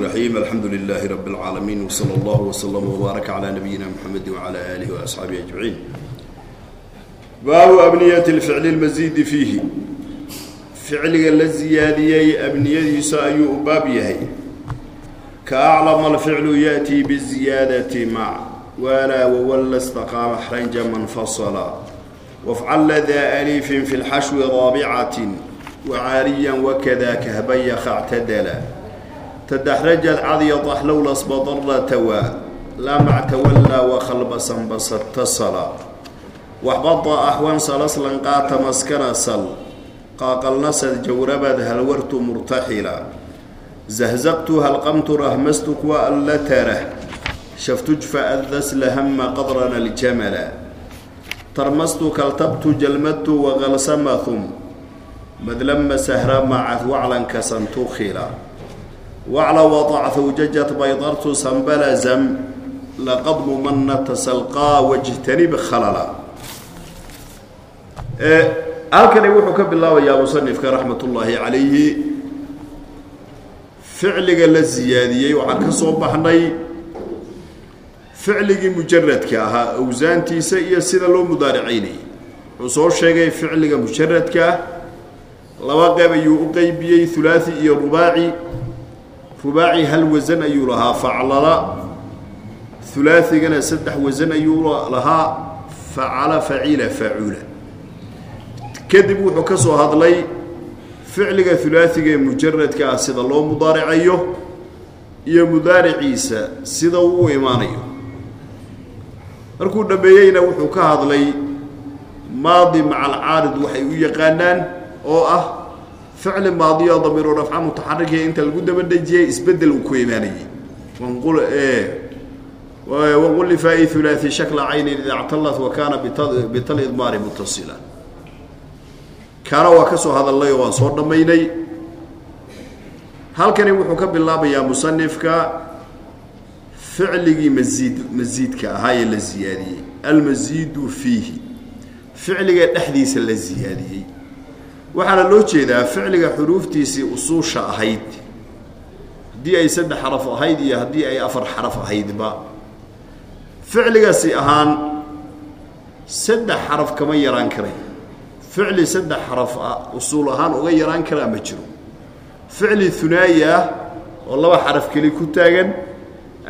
الرحيم الحمد لله رب العالمين وصلى الله وسلم وبارك على نبينا محمد وعلى آله وأصحابه أجمعين باب أبنية الفعل المزيد فيه فعلga la ziyaadiyey abniyadiisa ayuu u baab yahay kaaclama alficlu yaأtii bالziyaadati mac waalaa wawalla اstaqaama xranja manfasla wafcal ladaa alifin fi اlxashwi raabicatin wacaariyan wakada kahbaya khactadala tadaxrajad cadyadax lowla sbadarra tawaa lamac tawallaa wakhalbasan basatasala waxbada axwan salaslan qaata maskana sal qaaqalnasad jawrabad halwartu murtaxila zahzaqtu halqamtu rahmastu kuwa alla tarah shaftujfa addasla hama qadrana ljamala tarmastu kaltabtu jalmadtu waqalsamathum madlama sahra macad waclanka santukhila wacla wadacthu jajat baydartu sambalazam laqad mumanata salqaa wajtanib khalala halkani wuxuu ka bilaabayaa musanifka raxmat ullaahi calayhi ficliga la siyaadiyey waxaan ka soo baxnay ficligii mujaradka ahaa awsaantiisa iyo sida loo mudaaricaynayay wuxuu soo sheegay ficliga mujaradkaa laba qeyb ayuu u qeybiyey iyo rubaaci rubaaci hal wasan ayuu lahaa faclala. Hulaathigana saddex wasan ayuu lahaa facala faciila facuula. Kadib wuxuu ka soo hadlay ficliga hulaasiga ee mujaradka ah sida loo mudaaricayo iyo mudaariciisa sida uu u imaanayo. Markuu dhammeeyeyna wuxuu ka hadlay maadi maca alcaarid waxay u yaqaanaan oo ah ficli maadiyo damiiru rafca mutaxarikiya inta lagu daba dhejiyey isbeddel uu ku imaanayey wanqul lifaa'i hulaasi shakla caynin ida ctalat wa kaana bital idmaari mutasila kaana waa ka soo hadalnay oo waan soo dhammaynay halkani wuxuu ka bilaabayaa musanifka ficligii masiid masiidka ahaa ee la siyaadiyey almasiidu fiihi ficliga dhexdiisa la siyaadiyey waxaana loo jeedaa ficliga xuruuftiisii usuusha ahayd. Haddii ay saddex xaraf ahayd iyo haddii ay afar xaraf ahaydba. Ficligaasi ahaan saddex xaraf kama yaraan karay ficli saddex xaraf ah usuul ahaan uga yaraan karaa ma jiro. Ficli hunaayi ah oo laba xaraf keli ku taagan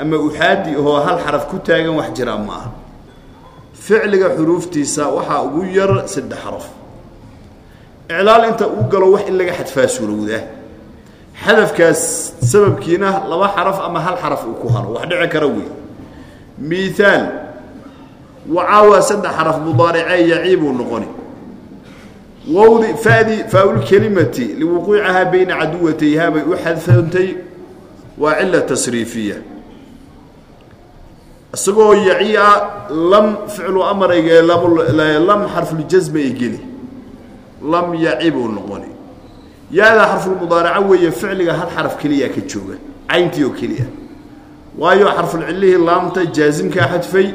ama uxaadi ahoo hal xaraf ku taagan wax jiraa ma aha. Ficliga xuruuftiisa waxaa ugu yar saddex xaraf iclaal inta uu galo wax in laga xadfaa suurowdaa xadafkaas sababkiina laba xaraf ama hal xaraf uu ku haro wax dhici kara wey miaal wacaawa saddex xaraf mudaaricee yaciibuu noqoni. Wowdi fadi faaulkelimati liwuquucahaa bayna caduwatayhaa bay u xadfantay waa cila tasriifiya. Isagoo yacia lam ficlu amarayga lam xarfuljasma ay geli lam yaci buu noqoni. Yaada xarfulmudaaraco weeye ficliga hal xaraf keliya ka jooga cayntii oo keliya. Waayo xarfulcilihii laamta jaasimkaa xadfay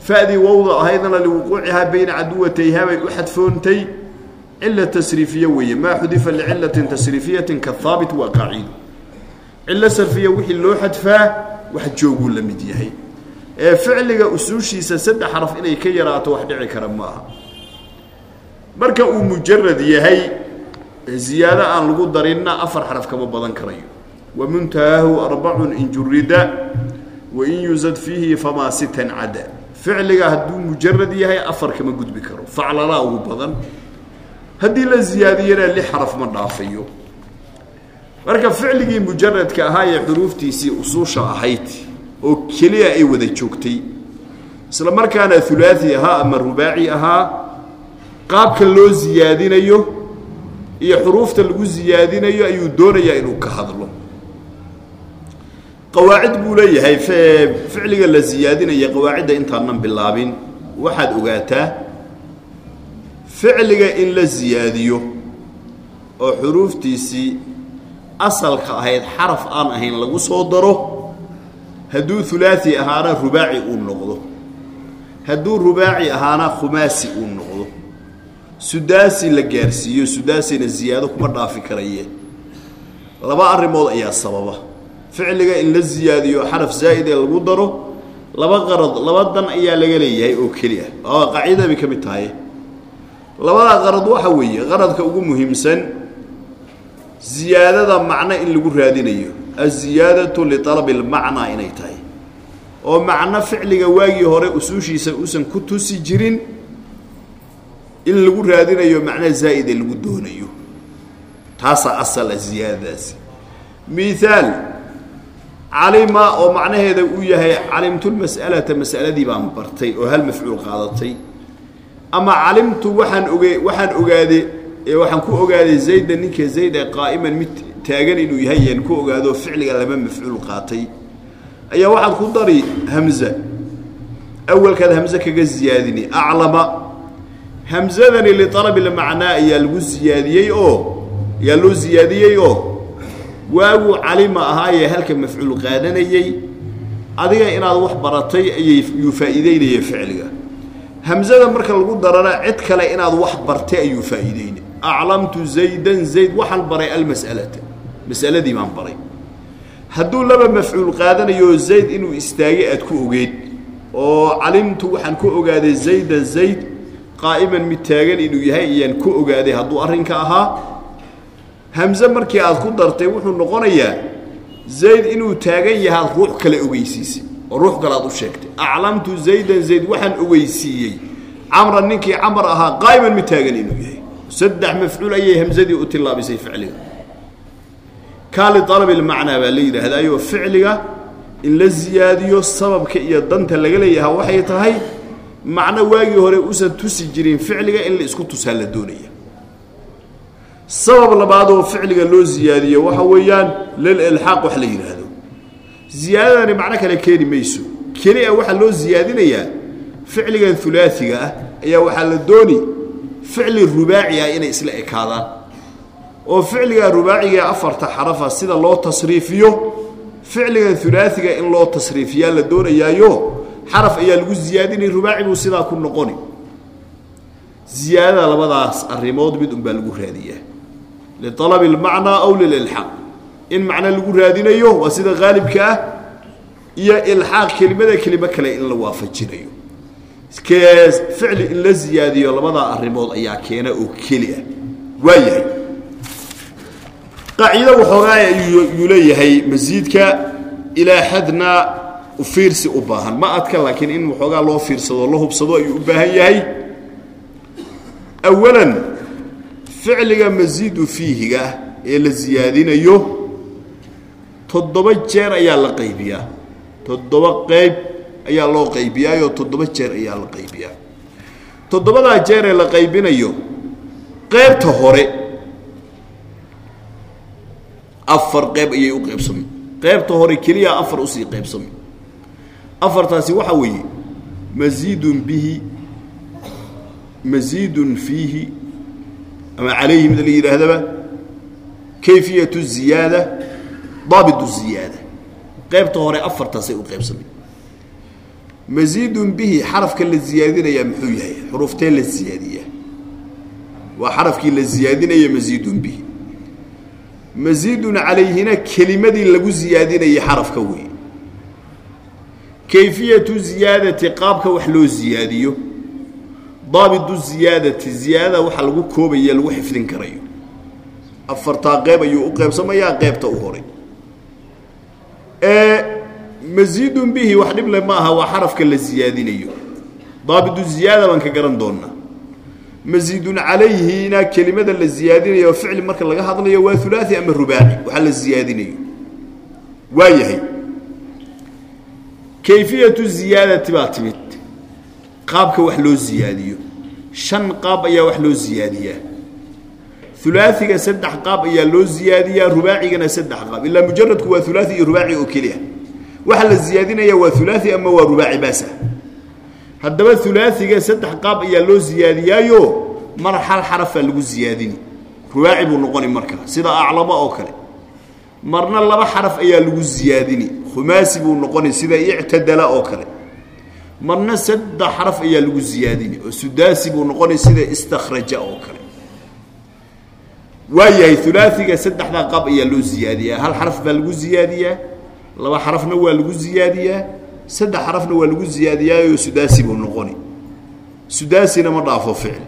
fadii wowda ahaydna liwuquucihaa bayna caduwatayhaa bay u xadfoontay. Cila tasriifiya weeye maa xudifa licilatin tasriifiyatin kahaabit waa qaacido cilo sarfiya wixii loo xadfaa wax jooguu la mid yahay. Ee ficliga usuushiisa saddex xaraf inay ka yaraato wax dhici kara ma aha marka uu mujarad yahay ziyaado aan lagu darinna afar xaraf kama badan karayo. Wa muntahaahu arbacun in jurida wa in yusad fiihi famaa sitan cada. Ficliga hadduu mujarad yahay afar kama gudbi karo. Faclalaa ugu badan. Haddii la ziyaadiyana lix xaraf ma dhaafayo. Marka ficligii mujaradka ahaa ee xuruuftiisii usuusha ahayd oo keliya ay wada joogtay isla markaana hulaai ahaa ama rubaaci ahaa qaabka loo siyaadinayo iyo xuruufta lagu siyaadinayo ayuu doonayaa inuu ka hadlo. Qawaacid buu leeyahay ficliga la siyaadinaya qawaacidda intaanan bilaabin waxaad ogaataa ficliga in la siyaadiyo oo xuruuftiisii asalka ahayd xaraf aan ahayn lagu soo daro hadduu hulaasi ahaana rubaaci uu noqdo. Hadduu rubaaci ahaana khumaasi uu noqdo sudaasi la gaarsiiyo sudaasina ziyaado kuma dhaafi karaye. Laba arrimood ayaa sababa. Ficliga in la ziyaadiyo xaraf zaa'id ee lagu daro laba qarad laba dan ayaa laga leeyahay oo keli ah. Oo qaacidada bay ka mid tahay. Labadaa qarad waxa weeye qaradka ugu muhiimsan ziyaadada macno in lagu raadinayo. Aziyaadatu lialabi lmacnaa inay tahay. Oo macno ficliga waagii hore usuushiisa uusan ku tusi jirin in lagu raadinayo macno zaa'ide lagu doonayo. Taasaa asala ziyaadadaasi miaal calima oo macnaheeda uu yahay calimtulmas'alata mas'aladii baan bartay oo hal mafcuul qaadatay. Ama calimtu waxaan oge waxaan ogaaday ee waxaan ku ogaaday zayda ninka zayd ee qaa'iman mid taagan inuu yahay ku ogaado ficliga laba mafcuul qaatay. Ayaa waxaad ku dari hamza. Awalkaad hamze kaga ziyaadini aclama hamzadani lialabi lmacnaa ayaa lagu ziyaadiyey oo ayaa loo ziyaadiyey oo waaguu calima ahaayee halka mafcuul qaadanayey. Adiga inaad wax baratay ayay yuu faa'iideynaya ficliga. Hamzada marka lagu darana cid kale inaad wax bartay ayuu faa'iideynay aclamtu zaydan zayd waxaan baray almas'alata. Mas'aladii baan baray. Hadduu laba mafcuul qaadanayo zayd inuu istaagay aad ku ogeed. Oo calimtu waxaan ku ogaaday zaydan zayd qaa'iman mid taagan inuu yahay ayaan ku ogaaday hadduu arrinka ahaa. Hamze markii aad ku dartay wuxuu noqonayaa zayd inuu taagan yahaad ruux kale ogeysiisay oo ruux kale aad u sheegtay. Aclamtu zaydan zayd waxaan ogeysiiyey. Camran ninkii camar ahaa qaa'iman mid taagan inuu yahay. Saddex mafcuul ayay hamzadii u tillaabisay ficliga. Kaa lialabi lmacnaa baa la yidhaahdaayoo ficliga in la ziyaadiyo sababka iyo danta laga leeyaha waxay tahay macno waagii hore usan tusi jirin ficliga in la isku tusaa la doonaya. Sabab labaadoo ficliga loo ziyaadiyo waxa weeyaan lililxaaq wax la yidhaahdo ziyaadadani macno kale keeni mayso. Keli a waxaa loo ziyaadinayaa ficligan ulaaiga ah ayaa waxaa la dooni ficli rubaaci ah inay isla ekaadaan. Oo ficliga rubaaciga afarta xarafa sida loo tasriifiyo ficligan ulaaiga in loo tasriifiyaa la doonayaayo xaraf ayaa lagu ziyaadinay rubaaci buu sidaa ku noqoni. Ziyaadada labadaas arrimood mid unbaa lagu raadiyaa lialabi lmacnaa aw lililxaaq in macno lagu raadinayo waa sida haalibka ah iyo ilxaaq kelimada kelimo kale in la waafajinayo. Ficli in la ziyaadiyo labadaa arrimood ayaa keena oo keli ah. Qaacido waxoogaa yuu leeyahay masiidka ilaa xadna fiirsi u baahan. Ma adka laakiin in waxoogaa loo fiirsado la hubsado ayuu u baahan yahay. Awalan ficliga masiidu fiihiga ee la siyaadinayo toddoba jeer ayaa la qaybiyaa. Toddoba qayb ayaa loo qaybiyaayoo toddoba jeer ayaa la qaybiyaa. Toddobadaa jeer ee la qaybinayo qaybta hore afar qayb ayay u qaybsami. Qaybta hore keliya afar u sii qaybsami afartaasi waxaa weeye masiidun bihi masiidun fiihi ama calayhi mid la yidhaahdaba kayfiyatu ziyaada daabitu ziyaada. Qaybta hore afartaasay u qaybsamay masiidun bihi xarafka la ziyaadinayaa muxuu yahay? Xuruuftee la ziyaadiyaa. Waa xarafkii la ziyaadinaya masiidun bihi. Masiidun calayhina kelimadii lagu ziyaadinayay xarafka wey kayfiyatu ziyaadati qaabka wax loo ziyaadiyo daabitu ziyaadati ziyaadada waxa lagu koobaya lagu xifdin karayo. Afartaa qeyb ayuu u qeybsamayaa qeybta u horay. Masiidun bihi wax dhible ma waa xarafka la ziyaadinayo. Daabitu ziyaada baan ka garan doonaa masiidun calayhina kelimada la ziyaadinayo oo ficli marka laga hadlayo waa ulaai ama rubaaci waxaa la ziyaadinayo. Waa yahay kayfiyatu ziyaadati baa timid. Qaabka wax loo ziyaadiyo. Shan qaab ayaa wax loo ziyaadiyaa. Ulaaiga saddex qaab ayaa loo ziyaadiyaa rubaacigana saddex qaab. Ilaa mujaradku waa ulaai iyo rubaaci oo keliya. Waxa la ziyaadinaya waa ulaai ama waa rubaaci baasa? Haddaba ulaaiga saddex qaab ayaa loo ziyaadiyaayo mar hal xarafaa lagu ziyaadini. Rubaaci buu noqoni markaa sida aclamo oo kale. Marna laba xaraf ayaa lagu ziyaadini khumaasi buu noqoni sida ictadala oo kale. Marna saddex xaraf ayaa lagu ziyaadini oo sudaasi buu noqoni sida istakhraja oo kale. Waa ulaaiga saddexdaa qaab ayaa loo ziyaadiyaa. Hal xaraf baa lagu ziyaadiyaa laba xarafna waa lagu ziyaadiyaa saddex xarafna waa lagu ziyaadiyaayoo sudaasi buu noqoni sudaasina ma dhaafo ficil.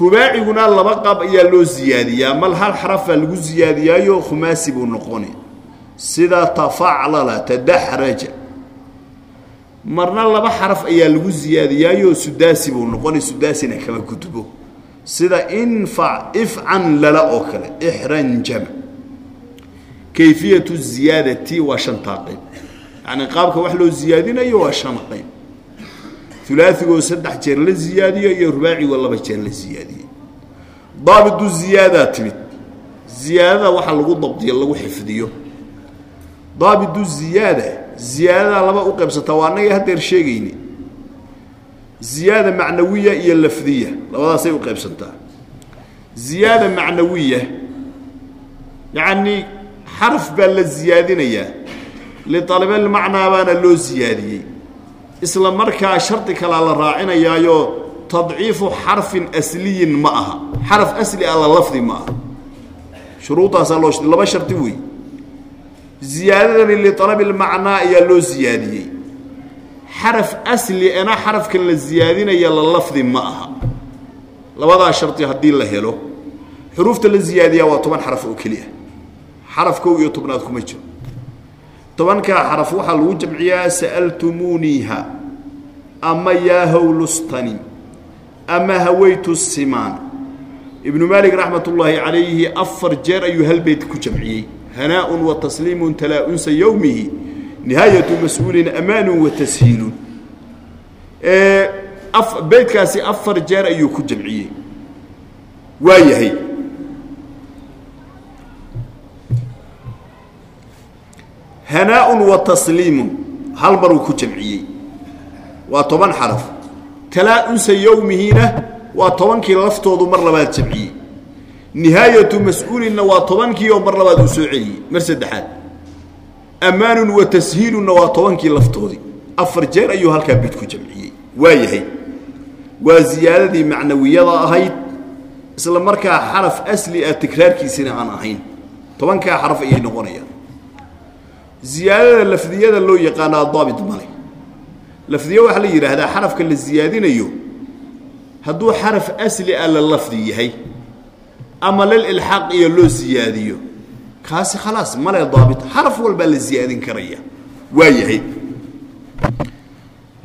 Rubaaciguna laba qaab ayaa loo ziyaadiyaa. Mal hal xarafaa lagu ziyaadiyaayo khumaasi buu noqoni sida tafaclala tadaxraja marna laba xaraf ayaa lagu ziyaadiyaayo sudaasi buu noqoni sudaasina kama gudbo sida infac ifcan lala oo kale ixranjama kayfiyatu ziyaadati waa shantaa qayb yacni qaabka wax loo ziyaadinayo waa shan qayb ulaaigoo saddex jeer la ziyaadiyo iyo rubaacigoo laba jeer la ziyaadiyo. Daabitu ziyaadaa timid. Ziyaadada waxa lagu dabdiyo lagu xifdiyo daabitu ziyaada. Ziyaadada laba u qaybsataa waa annaga haddeer sheegayni. Ziyaada macnawiya iyo lafdiya. Labadaasay u qaybsantaa ziyaada macnawiya yacnii xaraf baa la ziyaadinayaa lialibalmacnaa baana loo ziyaadiyey. Isla markaa shardi kalaa la raacinayaayo tadciifu xarfin asliyin ma aha. Xaraf asli alla lafdi ma aha. Shuruudaasaa loo laba shardi wey ziyaadadani lialabi lmacnaa ayaa loo ziyaadiyey. Xaraf asli ena xarafkan la ziyaadinaya la lafdi ma aha. Labadaa shardi haddii la helo xuruufta la ziyaadiyaa waa toban xaraf oo keliya. Xaraf kow iyo tobnaad kuma jiro. Tobankaa xaraf waxaa lagu jamciyaa sa'altumuuniiha ama yaa howlustani ama hawaytu simaan? Ibnu maalik raxmat ullaahi calayhi afar jeer ayuu hal beyt ku jamciyey hanaaءun wa tasliimun talaa-unsa yowmihi nihaayatu mas'uulin amaanun wa tashiilun. Beytkaasi afar jeer ayuu ku jamciyey. Waa yahay. Hanaaءun wa tasliimun hal maruu ku jamciyey. Waa toban xaraf. Talaa-unsa yowmihiina waa tobankii laftoodu mar labaad jamciyey nihaayatu mas'uulinna waa tobankii oo mar labaad uu soo celiyey. Mar saddexaad ammaanun wa tashiilunna waa tobankii laftoodii. Afar jeer ayuu halkaa bid ku jamciyey. Waa yahay. Waa ziyaadadii macnawiyada ahayd isla markaa xaraf asli ah tikraarkiisina aan ahayn. Tobankaa xaraf ayay noqonayaan. Ziyaadada lafdiyada loo yaqaanaa daabit male. Lafdiye waxaa la yidhaahdaa xarafka la ziyaadinayo hadduu ah yahay ama lililxaaq iyo loo ziyaadiyo. Kaasi khalaas male daabit xaraf walbaa la ziyaadin karaya. Waa yahay.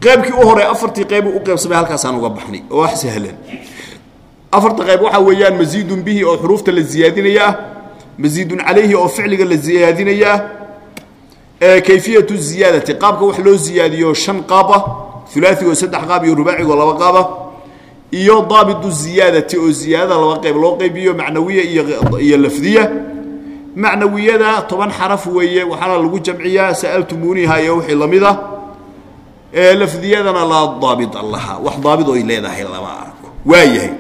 Qaybkii u hore afartii qaybu u qaybsamay halkaasaan uga baxnay oo wax sahlan. Afarta qayb waxaa weeyaan masiidun bihi oo xuruufta la ziyaadinaya ah masiidun calayhi oo ficliga la ziyaadinaya ah kayfiyatu ziyaadati qaabka wax loo ziyaadiyo shan qaab ah ulaaigo saddex qaab iyo rubaacigoo laba qaaba iyo daabitu ziyaadati oo ziyaadada laba qayb loo qaybiyo macnawiya iyo lafdiya. Macnawiyada toban xaraf weeye waxaana lagu jamciyaa sa'altumuuniha iyo wixii la mid ah. Lafdiyadana laa daabit laha wax daabit oy leedahay lama arko. Waa yahay.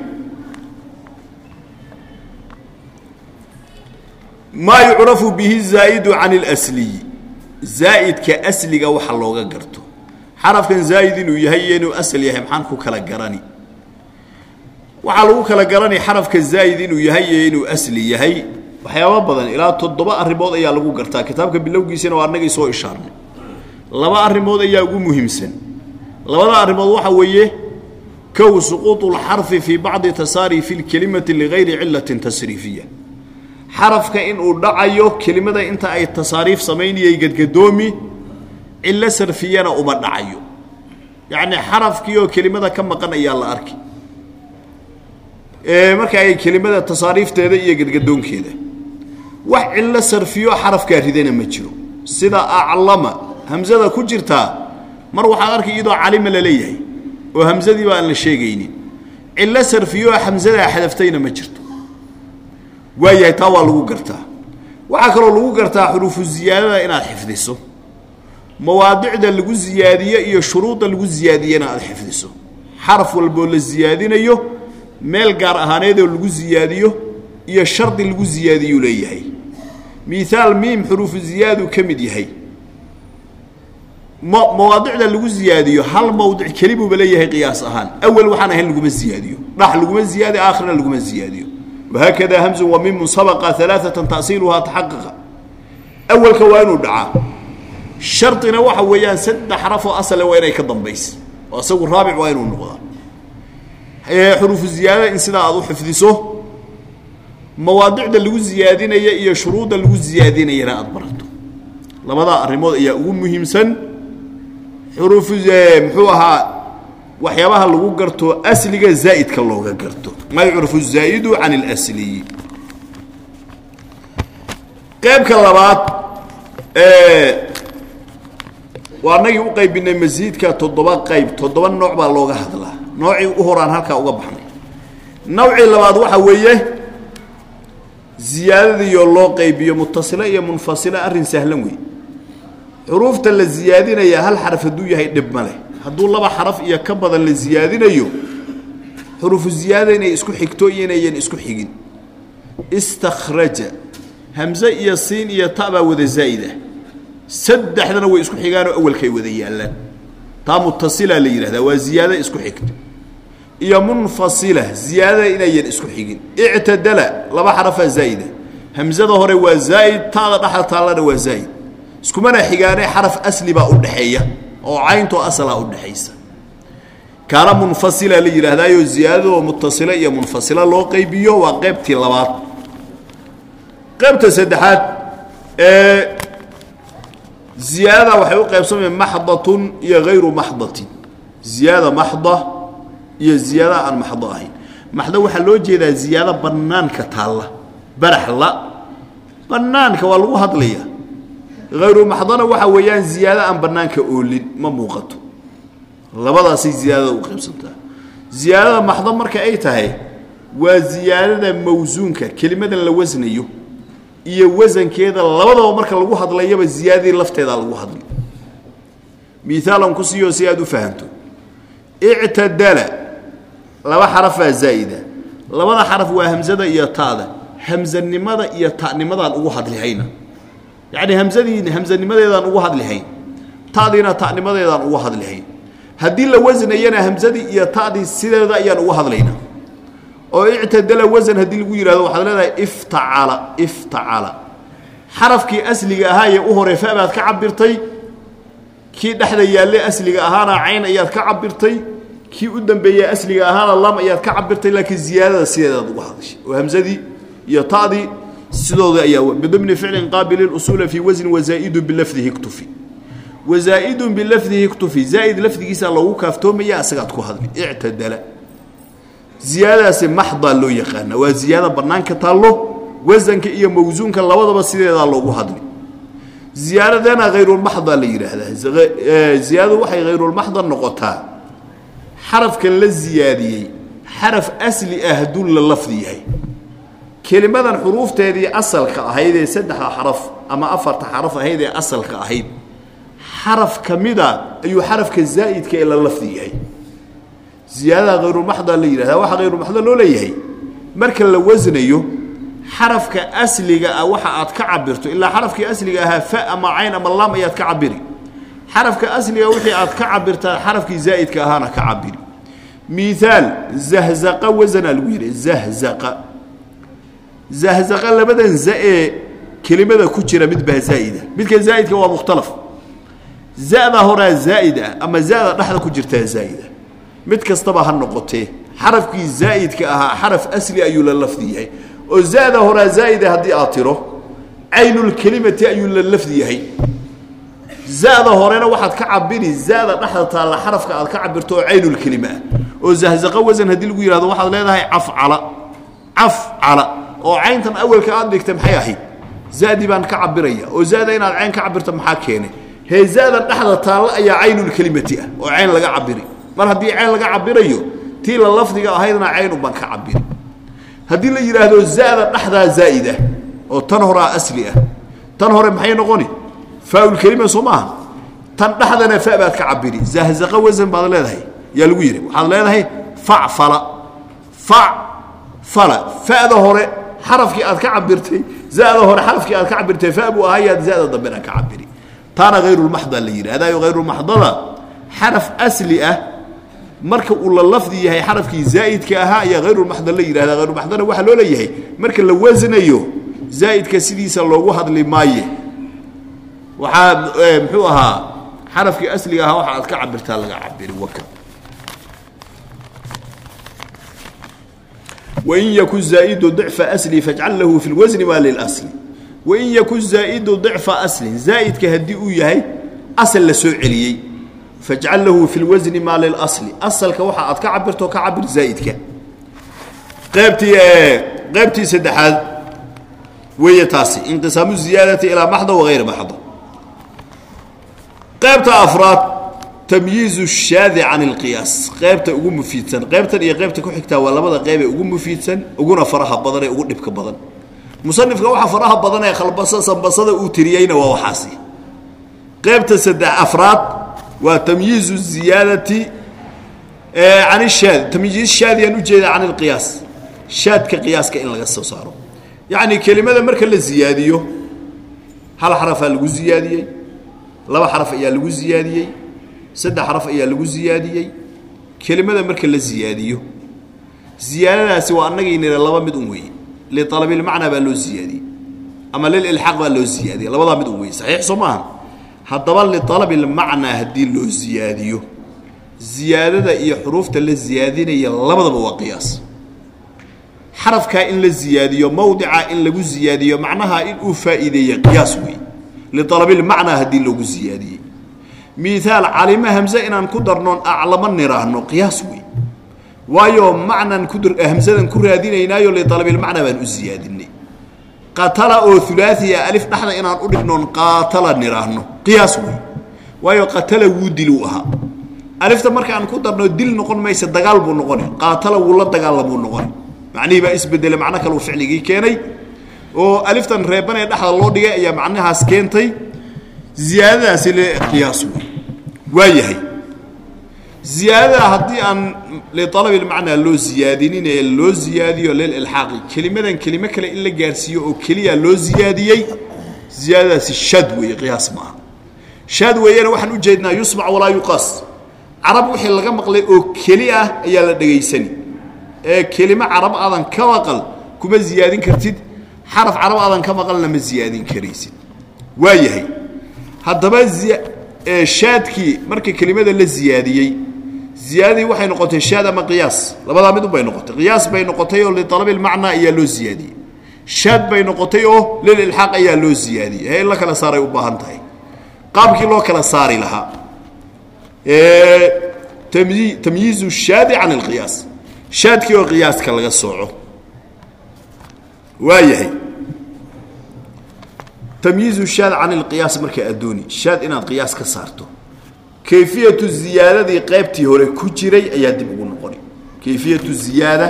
Maa yucrafu bihi zaa'idu can اlsliyi zaa'idka asliga waxa looga garto. Xarafkan zaa'id inuu yahay iyo inuu asal yahay maxaan ku kala garani waxaa lagu kala garani xarafka zaa'id inuu yahay iyo inuu asli yahay waxyaaba badan ilaa toddoba arrimood ayaa lagu gartaa kitaabka bilowgiisana waa annagii soo ishaarnay laba arrimood ayaa ugu muhiimsan labada arrimood waxaa weeye kow suquuط اlxarfi fii bacdi tasaarifi اlkelimati ligayri cilatin tasriifiya xarafka inuu dhacayo kelimada inta ay tasaariif samaynayay gadgadoomi cilo sarfiyana uma dhacayo yacnii xarafkii oo kelimada ka maqan ayaa la arki marka ay kelimada tasaariifteeda iyo gadgadoonkeeda wax cilo sarfiyo xarafkaa ridana ma jiro. Sida aclama hamsada ku jirtaa mar waxaad arkay iyadoo calima la leeyahay oo hamsadii ba aan la sheegaynin. Cilo sarfiyo hamsadaa xadaftayna ma jirto. Waayahay taa waa lagu gartaa. Waxaa kaloo lagu gartaa xuruufu ziyaadada inaad xifdiso. Mawaadicda lagu ziyaadiyo iyo shuruudda lagu ziyaadiyana aad xifdiso. Xaraf walboo la ziyaadinayo meel gaar ahaaneedoo lagu ziyaadiyo iyo shardi lagu ziyaadiyuu leeyahay. Miaal miim xuruufu ziyaaduu ka mid yahay. Mawaadicda lagu ziyaadiyo hal mawdic kelibuuba leeyahay qiyaas ahaan. Awel waxaan ahayn laguma ziyaadiyo. Dhax laguma ziyaadi aakhirna laguma ziyaadiyo. Wahaakada hamzun wa mimun sabaqa alaaatan ta'siiluhaa taxaqiqa. Awalka waa inuu dhacaa. Shardina waxa weeyaan saddex xaraf oo asale waa inay ka dambaysa oo isagu raabic waa inuu noqdaa xuruufu ziyaadada in sidaa aad u xifdiso mawaadicda lagu ziyaadinaya iyo shuruudda lagu ziyaadinayana aada barato. Labadaa arrimood ayaa ugu muhiimsan. Xuruufu muxuu ahaa waxyaabaha lagu garto asliga zaa'idka looga garto. Ma yucrafu zaa'idu can اlasliyi qeybka labaad waa anagii u qaybinay masiidka toddoba qayb toddoba nooc baa looga hadlaa noocii u horaan halkaa uga baxnay. Nawcii labaad waxa weeye ziyaadadiioo loo qaybiyo mutasile iyo munfasile arrin sahlan wey xuruufta la ziyaadinaya hal xaraf hadduu yahay dhib ma leh. Hadduu laba xaraf iyo ka badan la ziyaadinayo xuruufu ziyaadada inay isku xigto iyo inayan isku xigin. Istakhraja hamze iyo siin iyo ta baa wada zaa'ida. Saddexdana way isku xigaanoo awalkay wada yaallaan. Taa mutasila la yidhahdaa waa ziyaada isku xigta iyo munfasila ziyaadada inayan isku xigin. Ictadala laba xarafaa zaa'ida hamzada hore waa zaa'id taada dhexda taallana waa zaa'id. Iskumana xigaane xaraf asli baa u dhexeeya oo cayntoo asalaa u dhexaysa kaana munfasila la yidhaahdaayo ziyaadadoo mutasila iyo munfasila loo qaybiyo waa qaybtii labaad. Qaybta saddexaad ee ziyaadada waxay u qaybsamayaan maxdatun iyo hayru maxdatin. Ziyaada maxda iyo ziyaada aan maxdo ahayn. Maxdo waxaa loo jeedaa ziyaado bannaanka taalla. Barax la. Bannaanka waa lagu hadlaya hayru maxdana waxa weeyaan ziyaado aan bannaanka oolin ma muuqato. Labadaasay ziyaadada u qaybsantaa. Ziyaadada maxdo marka ay tahay waa ziyaadada mawsuunka kelimadan la wasnayo iyo wasankeeda labadaba marka lagu hadlayaba ziyaadadii lafteedaa lagu hadlay. Miaalan ku siiyo si aad u fahanto ictadala laba xarafaa zaa'ida. Labada xaraf waa hamzada iyo taada. Hamzanimada iyo ta'nimadaan ugu hadlihayna. Yacni hamzadii hamzanimadeedaan ugu hadlihayn. Ta'diina ta'nimadeedaan ugu hadlihayn. Haddii la wasnayana hamzadii iyo ta'dii sideeda ayaan ugu hadlaynaa oo ictadala wasan haddii lagu yidhahdo waxaad leedahay iftacala iftacala. Xarafkii asliga ahaa ee u hore fa baad ka cabirtay kii dhexda yaalle asliga ahaana cayn ayaad ka cabirtay kii u dambeeye asliga ahaana lam ayaad ka cabirtay laakiin ziyaadada sideedaad uga hadashay. Oo hamzadii iyo ta'dii sidooda ayaa bidamni ficlin qaabili usuula fii wasni wazaa'idu bilafdihi ktufi wazaa'idun bilafdihi ktufi zaa'id lafdigiisa loogu kaaftoomaya asagaad ku hadli. Ictadala. Ziyaadadaasi maxdaa loo yaqaana waa ziyaada bannaanka taallo wasanka iyo mawsuunka labadaba sideedaa loogu hadli. Ziyaadadana hayrulmaxda la yidhaahdaa. Ziyaadadu waxay hayrulmaxda noqotaa xarafkan la ziyaadiyey xaraf asli ah hadduu la lafdi yahay. Kelimadan xuruufteedii asalka ahayd ee saddexda xaraf ama afarta xaraf ahayd ee asalka ahayd xaraf ka mida ayuu xarafka zaa'idka ee la lafdi yahay. Ziyaadada hayrulmaxda la yidhahdaa waxaa hayrumaxdo loo leeyahay. Marka la wasnayo xarafka asliga ah waxa aad ka cabirto ilaa xarafkii asliga ahaa fa ama cayn ama lam ayaad ka cabiri xarafka asliga wixii aad ka cabirtaa xarafkii zaa'idka ahaana ka cabiri miaal zahzaqa wasanaa lagu yidhi zahzaqa. Zahzaqa labadan za ee kelimada ku jira midbaa zaa'ida. Midka zaa'idka waa mukhtalaf. Za'da horaa zaa'id ah ama za'da dhexda ku jirtaa zaa'ida. Mid kastaba ha noqotee xarafkii zaa'idka ahaa xaraf asli ayuu la lafdi yahay. Oo za'da horaa zaa'ida haddii aad tiro caynulkelimati ayuu la lafdi yahay za'da horena waxaad ka cabiri za'da dhexda taalla xarafka aad ka cabirto oo caynulkelima ah oo zahzaqa wasan haddii lagu yidhahdo waxaad leedahay cafcala cafcala oo cayntan awalka aad dhigtay maxay ahayd? Za'dii baan ka cabiraya oo za'da inaad cayn ka cabirto maxaa keenay hee za'da dhexda taalla ayaa caynulkelimati ah oo cayn laga cabiri mar haddii cayn laga cabirayo tii la lafdiga ahaydna cayn ubaan ka cabiri haddii la yidhaahdo za'da dhexdaa zaa'id ah oo tan horaa asli ah tan hore maxay noqoni faaulkelima soo maaha. Tan dhexdana fa baad ka cabiri zahzaqa wasan baad leedahay. Yaa lagu yidhi waxaad leedahay facfala facfala fa'da hore xarafkii aad ka cabirtay za'da hore xarafkii aad ka cabirtay fa buu ahayaad za'da dambena ka cabiri taana hayrulmaxda la yidhahdayo hayrulmaxdada xaraf asli ah marka uu la lafdi yahay xarafkii zaa'idka ahaa ayaa hayrulmaxda la yidhahdaa hayrulmaxdana waxaa loo leeyahay marka la wasnayo zaa'idka sidiisa loogu hadli maaye waxaad muxuu ahaa xarafkii asliga ahaa waxa aad ka cabirtaa laga cabiri waka wain yakun zaa'idu dicfa asli fajcal lahu fi lwasni maa lilasli wain yakun zaa'idu dicfa aslin zaa'idka haddii uu yahay asal la soo celiyey. Fajcal lahu fi lwasni maa lilasli asalka waxa aad ka cabirto ka cabir zaa'idka. Qaybtii qaybtii saddexaad weeye taasi inqisaamu ziyaadati ilaa maxda wagayr maxda qaybta afraad tamyiizu shaadi can ilqiyaas qaybta ugu mufiidsan qaybtan iyo qaybta ku xigtaa waa labada qeybee ugu mufiidsan uguna faraha badan ee ugu dhibka badan. Musanifka waxa faraha badan ee khalbasa sambasada uu tiriyeyna waa waxaasi. Qaybta saddex afraad waa tamyiizu ziyaadati can ishaadi tamyiiz shaadiyaan ujeeda can ilqiyaas shaadka qiyaaska in laga soo saaro. Yacni kelimada marka la ziyaadiyo hal xarafaa lagu ziyaadiyey laba xaraf ayaa lagu ziyaadiyey saddex xaraf ayaa lagu ziyaadiyey kelimada marka la ziyaadiyo. Ziyaadadaasi waa annagiinira laba mid un weeye lialabilmacnaa baa loo ziyaadiyey ama lililxaaq baa loo ziyaadiyey. Labadaa mid un weeye saxiix soo maaha. Haddaba lialabilmacnaa haddii loo ziyaadiyo. Ziyaadada iyo xuruufta la ziyaadinaya labadaba waa qiyaas. Xarafkaa in la ziyaadiyo mawdica in lagu ziyaadiyo macnaha in uu faa'iideeye qiyaas weeye lialabilmacnaa haddii loogu ziyaadiyey miaal calima hamze inaan ku darnoon aclama niraahno qiyaas wey waayo macnan hamsadan ku raadinaynaayo lialabilmacnaa baan u ziyaadinay qatala oo ulaaiya alif dhexda inaan u dhignoon qaatala niraahno qiyaas wey waayo qatala wuu diluu ahaa alifta markaan ku darno dil noqon maysa dagaal buu noqoni qaatala wuu la dagaalamuu noqoni macnihii baa isbedele macno kaleu ficligii keenay oo aliftan reebanee dhexda loo dhigay ayaa macnahaas keentay ziyaadadaasi qiyaas wey waa yahay ziyaadada haddii aan lialabilmacnaa loo ziyaadinin ee loo ziyaadiyo lililxaaqi kelimadan kelimo kale in la gaarsiiyo oo keliya loo ziyaadiyey ziyaadadaasi shaad weeye qiyaas maaha shaad weeyana waxaan u jeednaa yusmac walaa yuqaas carab wixii laga maqlay oo keli ah ayaa la dhegaysani. Ee kelimo carab aadan ka maqal kuma ziyaadin kartid xaraf carab aadan ka maqalna ma ziyaadin karaysid. Waa haddaba shaadkii marka kelimada la ziyaadiyey ziyaadadii waxay noqotay shaad ama qiyaas? Labadaa mid unbay noqotay. Qiyaas bay noqotay oo lialabilmacnaa ayaa loo ziyaadiyey. Shaad bay noqotay oo lililxaaq ayaa loo ziyaadiyey. In la kala saaray u baahan tahay. Qaabkii loo kala saari lahaa tamyiizu shaadi can ilqiyaas shaadkii oo qiyaaska laga sooco. Waa tamyiizu shaad can ilqiyaas markaa addooni shaad inaad qiyaas ka saarto. Kayfiyatu ziyaadadii qaybtii hore ku jiray ayaa dib ugu noqoni kayfiyatu ziyaada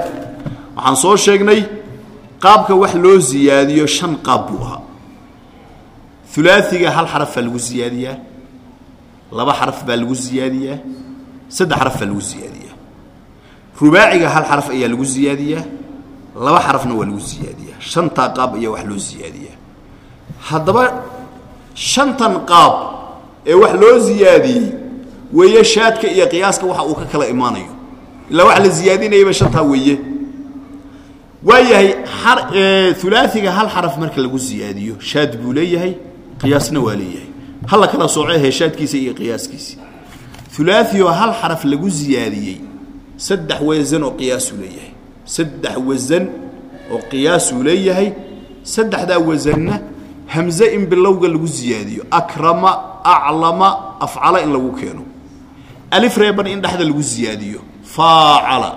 waxaan soo sheegnay qaabka wax loo ziyaadiyo shan qaab buu ahaa. Ulaaiga hal xaraf lagu ziyaadiyaa laba xaraf baa lagu ziyaadiyaa saddex xaraf baa lagu ziyaadiyaa. Rubaaciga hal xaraf ayaa lagu ziyaadiyaa laba xarafna waa lagu ziyaadiyaa. Shantaa qaab ayaa wax loo ziyaadiyaa haddaba shantan qaab ee wax loo ziyaadiyey weeye shaadka iyo qiyaaska waxa uu ka kala imaanayo. Ilaa wax la ziyaadinayaba shantaa weeye. Waa yahay ulaaiga hal xaraf marka lagu ziyaadiyo shaad buu leeyahay qiyaasna waa leeyahay. Hala kala soocehe shaadkiisa iyo qiyaaskiisa. Ulaaioo hal xaraf lagu ziyaadiyey saddex wasan oo qiyaasuu leeyahay. Saddex wasan oo qiyaasuu leeyahay saddexdaa wasanna hamze in bilowga lagu ziyaadiyo akrama aclama afcala in lagu keeno. Alif reeban in dhexda lagu ziyaadiyo faacala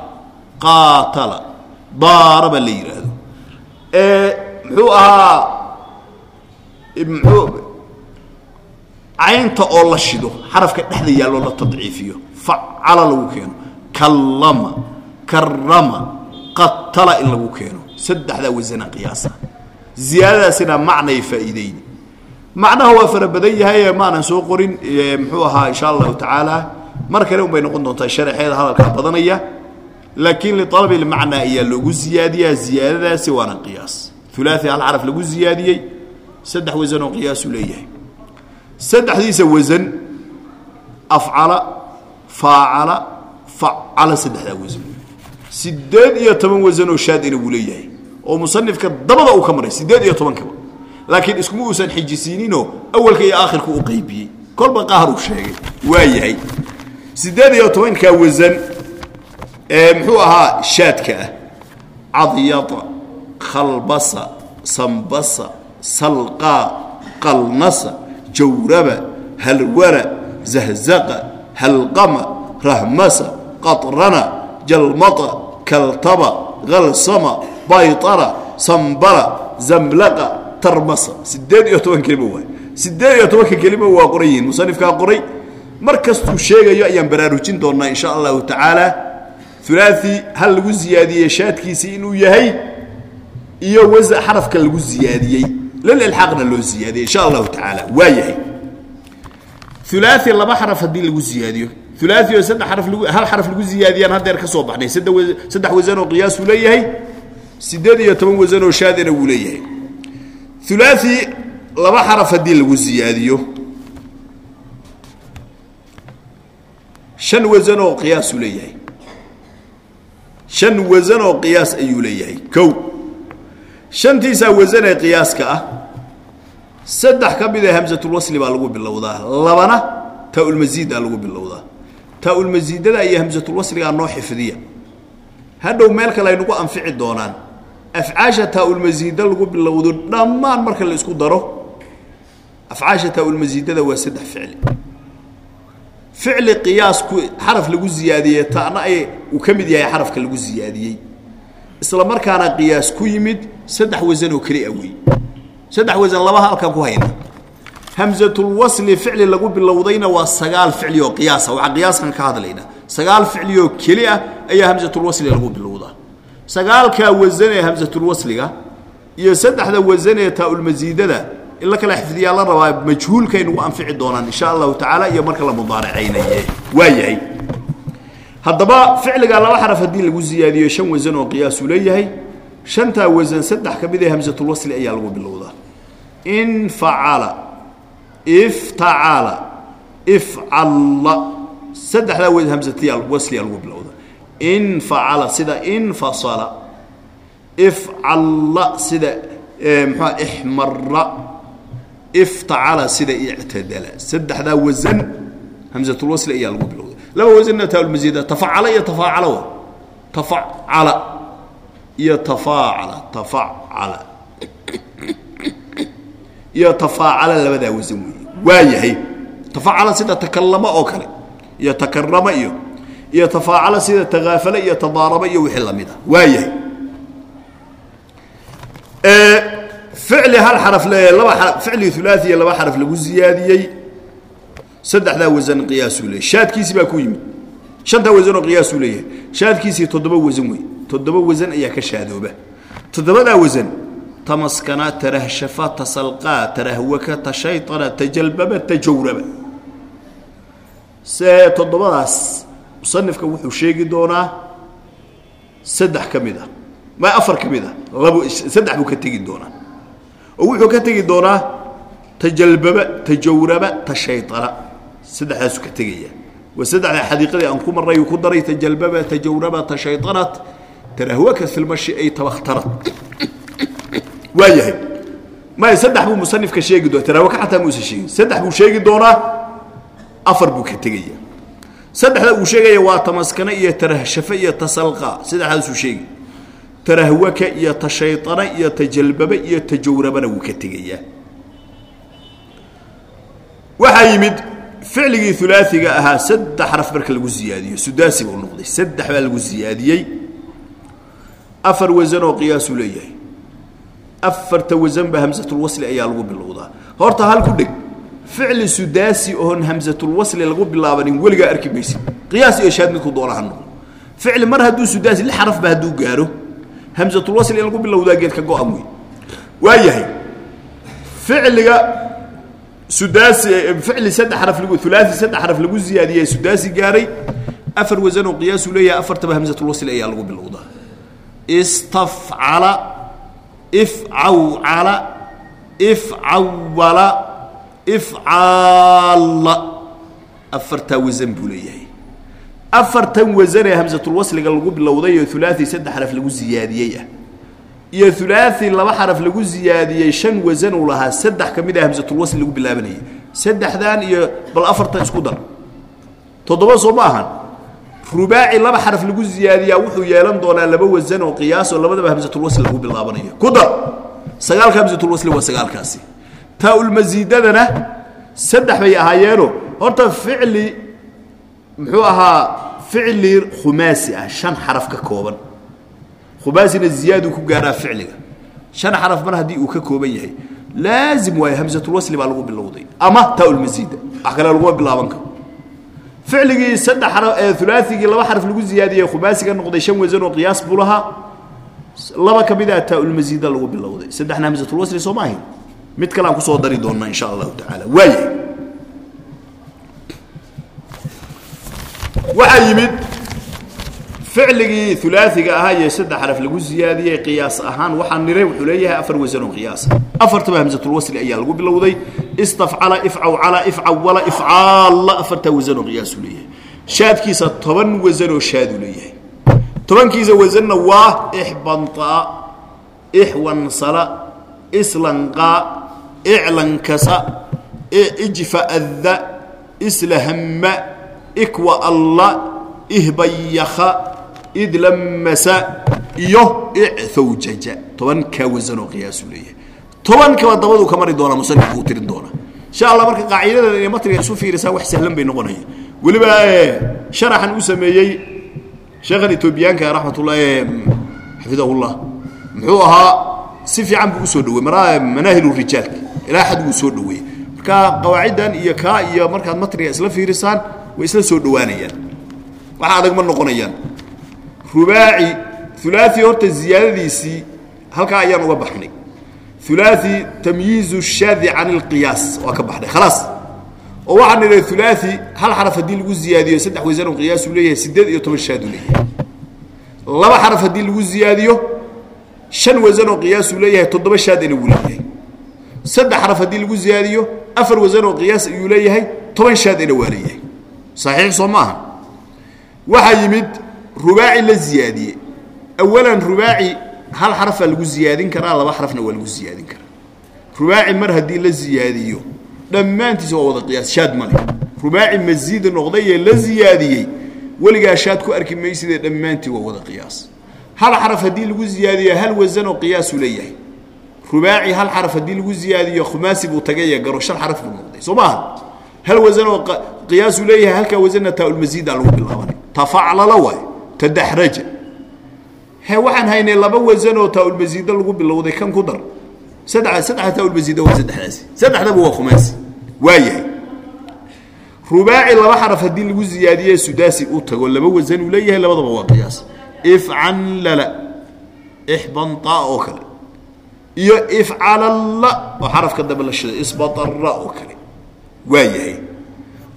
qaatala daaraba la yidhaahdo muxuu ahaa mxuu caynta oo la shido xarafka dhexda yaalloo la tadciifiyo facala lagu keeno. Kallama karama qatala in lagu keeno. Saddexdaa wasana qiyaasa ziyaadadaasina macnay faa'iideyni macnaha waa fara badan yahay maanan soo qorin muxuu ahaa insha allahu tacaala mar kale un noqon doontaa sharaxeeda hadalkaa badanaya laakiin lialabi lmacnaa ayaa loogu ziyaadiyaa ziyaadadaasi waana qiyaas. Ulaai hal lagu ziyaadiyey saddex wasan oo qiyaasuu leeyahay. Saddexdiisa wasan afcala faacala facala saddexdaa wasan sideed iyo toban wasan oo shaadina wuu leeyahay oo musanifka dabada uu ka maray sideed iyo tobankaba laakiin iskuma uusan xijisiininoo awalka iyo aakhirka u qaybiyey. Kolba qaharuu sheegay waa yahay. Siddeed iyo tobankaa wasan ee muxuu ahaa shaadka ah. Cadyada khalbasa sambasa salqaa qalnasa jawraba halwara zahzaqa halqama rahmasa qaطrana jalmata kaltaba halsama bayطara sambara zamlaqa tarmasa. Siddeed iyo toban kelimo waay. Siddeed iyo tobanka kelimo waa qoran yihiin musanifkaa qoray mar kastuu sheegayo ayaan baraarujin doonnaa in sha allahu tacaala. Ulaai hal lagu ziyaadiyey shaadkiisii inuu yahay iyo wa xarafka lagu ziyaadiyey lililxaaqna loo ziyaadiyey insha allahu tacaala. Waa yahay. Ulaai laba xaraf haddii lagu ziyaadiyo. Ulaai oo saddex araf hal xaraf lagu ziyaadiyaan haddeer ka soo baxnay. Saddex wasan oo qiyaasuu leeyahay siddeed iyo toban wasan oo shaadina wuu leeyahay. Ulaai laba xaraf haddii lagu ziyaadiyo. Shan wasan oo qiyaasuu leeyahay. Shan wasan oo qiyaas ayuu leeyahay. Kow. Shantiisaa wasan ee qiyaaska ah saddex ka mid ee hamsatulwasli baa lagu bilowdaa. Labana taa-ulmasiidaa lagu bilowdaa. Taa-ulmasiidada iyo hamsatulwasligaa noo xifdiya. Hadhow meel kale ay nagu anfici doonaan afcaasha taa-ulmasiida lagu bilowdo dhammaan marka la isku daro afcaasha taa-ulmasiidada waa saddex ficli ficli qiyaasku xaraf lagu ziyaadiyey ta'na ay uu ka mid yahay xarafka lagu ziyaadiyey isla markaana qiyaas ku yimid saddex wasan oo keli a wey saddex wasan laba halkan ku hayna. Hamsatulwasli ficli lagu bilowdayna waa sagaal ficli oo qiyaasa waxaa qiyaaskan ka hadlayna. Sagaal ficli oo keli ah ayaa hamsatulwasli lagu bilowdaa sagaalkaa wasan ee hamsatulwasliga iyo saddexda wasan ee taa-ulmasiidada in la kala xifdiyaa la rabaa majhuulkay nagu anfici doonaan insha allahu tacaala iyo marka la mudaaracaynaye waa yahay. Haddaba ficligaa laba xaraf haddii lagu ziyaadiyo shan wasan oo qiyaasuu leeyahay shantaa wasan saddex ka mid ee hamsatulwasli ayaa lagu bilowdaa. Infacala iftacala ifcalla saddexdaa w hamsatiyaa wasliyaa lagu bilowdaa infacala sida infasala ifcalla sida muxua ixmara iftacala sida ictadala. Saddexdaa wasan hamsatulwasli ayaa lagu bilowda laba wasanna taalmasiida tafacala iyo tafaacala wa? Tafacala iyo tafaacala tafacala. Iyo tafaacala labadaa wasan weeye. Waa yahay. Tafacala sida takallama oo kale iyo takarama iyo iyo tafaacala sida takaafala iyo tadaaraba iyo wixii la mid a waa yahay ficli hal xaraf le laba ficli ulaaiya laba xaraf lagu ziyaadiyey. Saddexdaa wasan qiyaasuu leeyahy shaadkiisi baa ku yimid. Shantaa wasanoo qiyaasuu leeyahay shaadkiisii toddoba wasan wey toddoba wasan ayaa ka shaadooba. Toddobadaa wasan tamaskana tarahshafa tasalqaa tarahwaka tashayطana tajalbaba tajawraba. Se toddobadaas musanifka wuxuu sheegi doonaa saddex ka mid a. Ma afar ka mid a. Labo saddex buu ka tegi doonaa. Oo wuxuu ka tegi doonaa tajalbaba tajawraba tashayطana saddexdaasuu ka tegaya waa saddexda xadiiqadii aan ku marray uu ku daray tajalbaba tajawraba tashayطanat tarahwaka fi lmashi ay tabakhtarad waa yahay. Maya saddex buu musanifka sheegi doona tarahwaka xataa muusa sheegin. Saddex buu sheegi doonaa afar buu ka tegaya saddexda uu sheegaya waa tamaskane iyo tarahshafe iyo tasalqa. Saddexdaasuu sheegi tarahwaka iyo tashayطana iyo tajalbaba iyo tajawrabana wuu ka tegayaa waxaa yimid ficligii ulaaiga ahaa saddex xaraf marka lagu ziyaadiyo. Sudaasi buu noqday. Saddex baa lagu ziyaadiyey. Afar wasan oo qiyaasuu leeyahay. Afarta wasan ba hamsatulwasli ayaa lagu bilowdaa. Horta hal dheg ficli sudaasi oon hamsatulwasli lagu bilaabanin weligaa arki maysid. Qiyaas iyo shaad midku doona ha noqdo. Ficli mar hadduu sudaasi li xarafba hadduu gaaro hamsatulwasli in lagu bilowdaa geedka go-am wey waa yahay ficliga sudaasi ficli saddex xaraf lagu ulaai saddex xaraf lagu ziyaadiyey sudaasi gaaray afar wasan oo qiyaasuu leeyahay afartaba hamsatulwasli ayaa lagu bilowdaa. Istafcala ifcawcala ifcawala ifcaalla afartaa wasan buu leeyahay. Afartan wasan ee hamsatulwasliga lagu bilowday oo ulaai saddex xaraf lagu ziyaadiyey ah. Iyo ulaai laba xaraf lagu ziyaadiyey shan wasan uu lahaa saddex ka mid a hamsatulwasli lagu bilaabanayay. Saddexdan iyo bal afartan isku dar. Toddoba soo ma ahan. Rubaaci laba xaraf lagu ziyaadiyaa wuxuu yeelan doonaa laba wasan oo qiyaas oo labadaba hamsatulwasli lagu bilaabanayo. Ku dar. Sagaalka hamsatulwasli waa sagaalkaasi taa-ulmasiidadana saddex bay ahaayeeno horta ficli muxuu ahaa ficli khumaasi ah shan xaraf ka kooban. Khumaasina ziyaaduu ku gaaraa ficliga. Shan xaraf mar haddii uu ka kooban yahay. Laazim waayo hamsatulwasli baa lagu bilowday. Ama taa-ulmasiida wax kale laguma bilaaban karo. Ficligii saddex xaraf ulaaigii laba xaraf lagu ziyaadiyey khumaasiga noqday shan wasan oo qiyaas buu lahaa. Laba ka mid a taa-ulmasiida lagu bilowday. Saddexna hamsatulwasli soo ma ahayn mid kale aan ku soo dari doonnaa insha allahu tacaala waaya waxaa yimid ficligii ulaaiga ahaa iyo saddex xaraf lagu ziyaadiyey qiyaas ahaan. Waxaa niray wuxuu leeyahay afar wasan oo qiyaasa afartaba hamsatulwasli ayaa lagu bilowday. Istafcala ifcawcala ifcawala ifcaalla. Afartaa wasan oo qiyaasuu leeyahay. Shaadkiisa toban wasan oo shaaduu leeyahay. Tobankiisa wasanna waa ixbantaa ixwansala islanqaa iclankasa ijfa'adda islahamma ikwa alla ihbayakha idlammasa iyo icthawjaja. Tobankaa wasan oo qiyaasuu leeyahay. Tobankaba dabaduu ka mari doonaa musanifku uu tirin doonaa insha allah marka qaacidadan iyo matriga isu fiirisaa wax sahlan bay noqonaya. Weliba sharaxan u sameeyey sheekhan etoobiyaanka raxmatullahi xafidahullah. Muxuu ahaa si fiican buu u soo dhawey manaahilu rijaalka. Ilaa xad wuu soo dhaweeyey marka qawaaciddan iyo kaa iyo markaad matriga isla fiirisaan way isla soo dhawaanayaan wax adag ma noqonayaan. Rubaaci ulaai horta ziyaadadiisii halkaa ayaan uga baxnay. Ulaai tamyiizu shaadi can ilqiyaas waa ka baxnay khalaas. Oo waxaan nidhi ulaai hal xaraf haddii lagu ziyaadiyo saddex wasan oo qiyaasuu leeyahay siddeed iyo toban shaaduu leeyahay. Laba xaraf haddii lagu ziyaadiyo shan wasan oo qiyaasuu leeyahay toddoba shaadina wuu leeyahay saddex xaraf haddii lagu ziyaadiyo afar wasan oo qiyaas ayuu leeyahay toban shaadina waa leeyahay. Saxiix soo ma aha waxaa yimid rubaaci la ziyaadiyey. Awalan rubaaci hal xarafaa lagu ziyaadin karaa laba xarafna waa lagu ziyaadin karaa. Rubaaci mar haddii la ziyaadiyo dhammaantiisa waa wada qiyaas shaad male rubaaci masiida noqday ee la ziyaadiyey weligaa shaad ku arki maysidee dhammaantii waa wada qiyaas hal xaraf haddii lagu ziyaadiyo hal wasan oo qiyaasuu leeyahay. Rubaaci hal xaraf haddii lagu ziyaadiyo khumaasi buu tagay ee garo shan xaraf buu noqday. Soo maaha hal wasan oo qiyaasuu leeyahay halkaa wasanna taa-ulmasiida lagu bilaabanay tafaclala waay tadaxraja. He waxaan haynay laba wasan oo taa-ulmasiida lagu bilowday kan ku dar. Saddex saddexa taa-ulmasiida waa saddexdaasi. Saddexdaba waa khumaasi. Waa yahay. Rubaaci laba xaraf haddii lagu ziyaadiye sudaasi u tago laba wasan uu leeyahay labadaba waa qiyaas ifcanlala ixbantaa oo kale iyo ifcalalla oo xarafka dambe la shiday isbatarra oo kale waa yahay.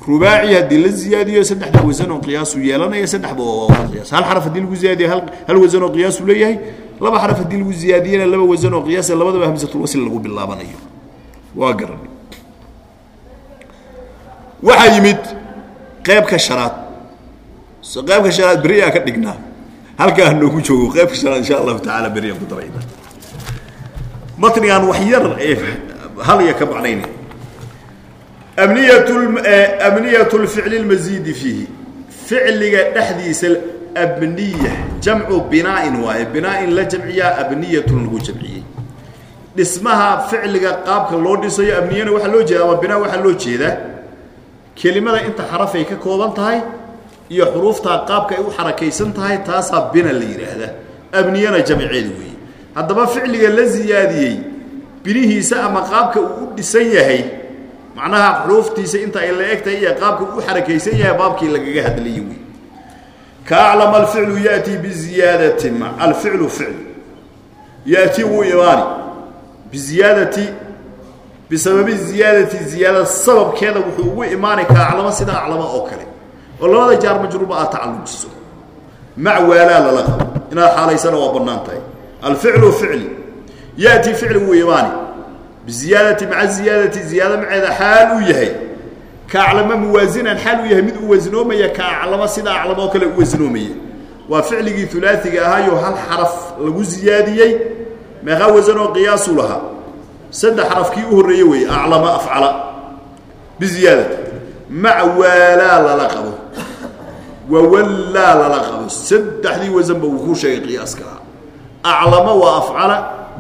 Rubaaci haddii la ziyaadiyo saddexda wasan oo qiyaasuu yeelanaya saddexba qiyaas. Hal xaraf haddii lagu ziyaadiyo hal hal wasan oo qiyaasuu leeyahay laba xaraf haddii lagu ziyaadiyena laba wasan oo qiyaasa labadaba hamsatulwasl lagu bilaabanayo. Waa garan waxaa yimid qeybka shanaad qeybka shanaad beriyaa ka dhignaa halkaa noogu joogo qeybka shanaad insha allahu tacaala beriyaan ku darayna matnigan wax yar hal iyo ka macnayna amniyat lficli lmasiidi fiihi. Ficliga dhexdiisa abniya jamcu binaain waaye. Binaain la jamciyaa abniyatun lagu jamciyey. Dhismaha ficliga qaabka loo dhisayo abniyana waxaa loo jeeda ama binaa waxaa loo jeedaa. Kelimada inta xarafay ka kooban tahay iyo xuruuftaa qaabka ay u xarakaysan tahay taasaa bina la yidhaahdaa. Abniyana jamceeda weeye. Haddaba ficliga la siyaadiyey binihiisa ama qaabka uu u dhisan yahay macnaha xuruuftiisa inta ay la eg tahay iyo qaabka uu u xarakaysan yahay baabkii lagaga hadlayay wey ka aclama alficlu yaأtii biziyaadatin alficlu ficl. Yaأtii wuu imaani biziyaadati bisababi ziyaadati ziyaada sababkeeda wuxuu ugu imaani ka aclamo sida aclamo oo kale oo labada jaar majruuba aad tacallujiso. Mac waalaa lala qabo inaad xaalaysana waa bannaan tahay. Alficlu ficli. Yaأtii ficli wuu imaani. Biziyaadati maca ziyaadati. Ziyaado maceeda xaal uu yahay. Ka aclamo muwaasinan xaal uu yahay. Mid u wasnoomaya ka aclamo sida aclamo oo kale u wasnoomaya waa ficligii ulaaiga ahaayo hal xaraf lagu ziyaadiyey. Meeqaa wasan oo qiyaasu lahaa. Saddex xarafkii u horreeye weeye aclama afcala. Biziyaadati maca waalaa lala qabo. Wawallaa lala qabo. Saddexdii wasanba wuu kuu sheegay qiyaaska. Aclama waa afcala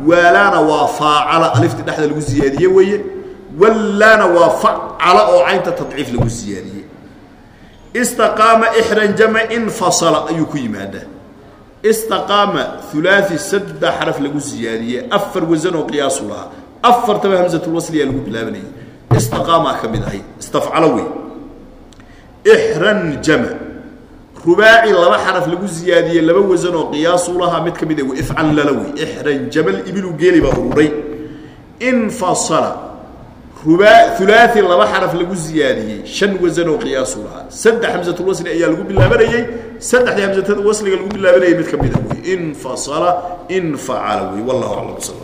waalaana waa faacala. Alifti dhexda lagu siyaadiye weeye. Wallaana waa facala oo caynta tadciif lagu siyaadiyey. Istaqaama ixranjama infasala ayuu ku yimaadaa. Istaqaama ulaai saddex xaraf lagu siyaadiyey. Afar wasan oo qiyaasu lahaa. Afartaba hamsatulwasliyaa lagu bilaabanayay istaqaamaa ka mid ahay istafcalo wey ixranjama rubaaci laba xaraf lagu siyaadiyey laba wasan oo qiyaasu lahaa mid ka mid a ifcal lala wey ixranjama ibilu geeli baa ururay infasala rubaa ulaai laba xaraf lagu siyaadiyey shan wasan oo qiyaasu lahaa saddex hamsatulwasli ayaa lagu bilaabanayey saddexdii hamsatada wasliga lagu bilaabanayay mid ka mid a wey infasala infacala wey wallahu aclam sal